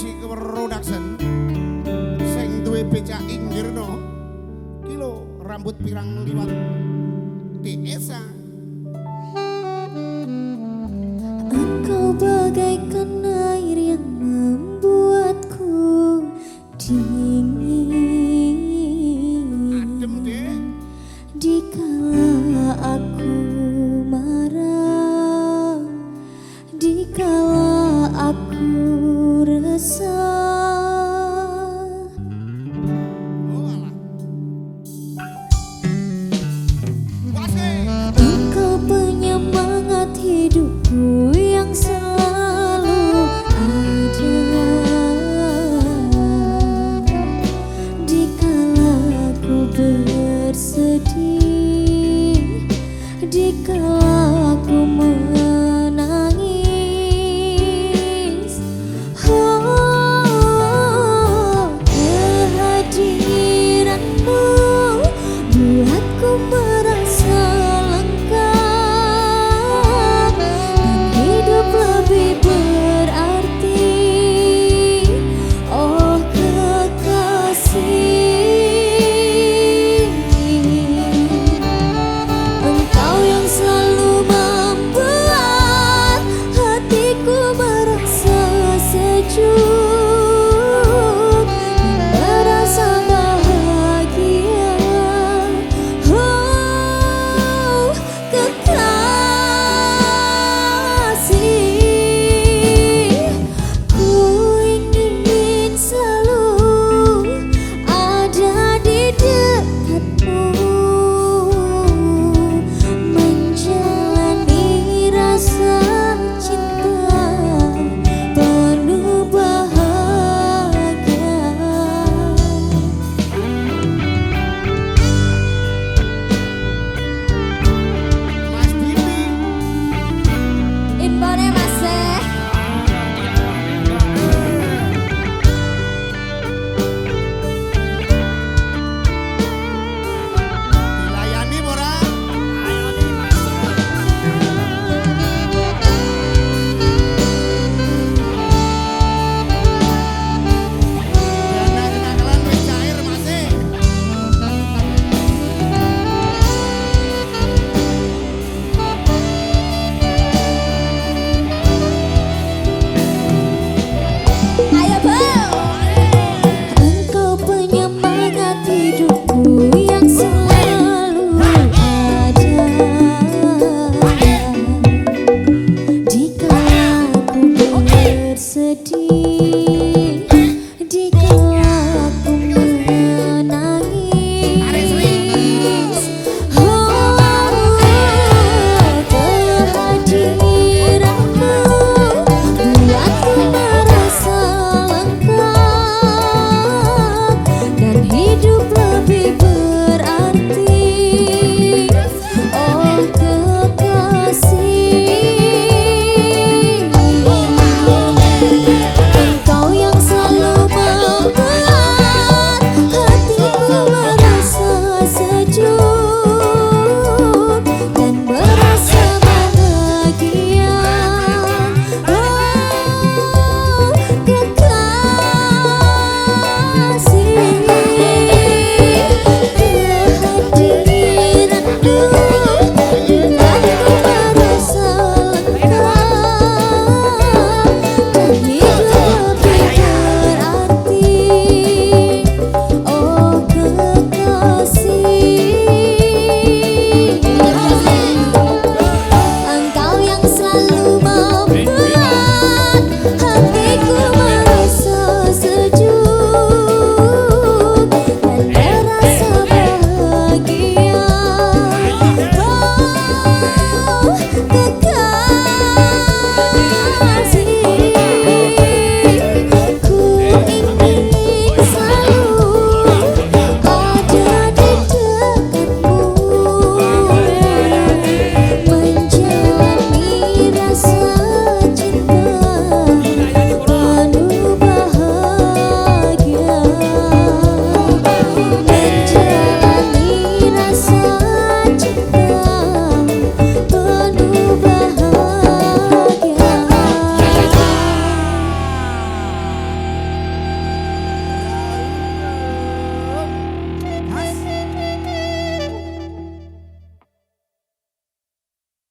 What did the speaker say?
Music Production sing duwe becak Inggirno kilo rambut pirang liwat di Esa bagaikan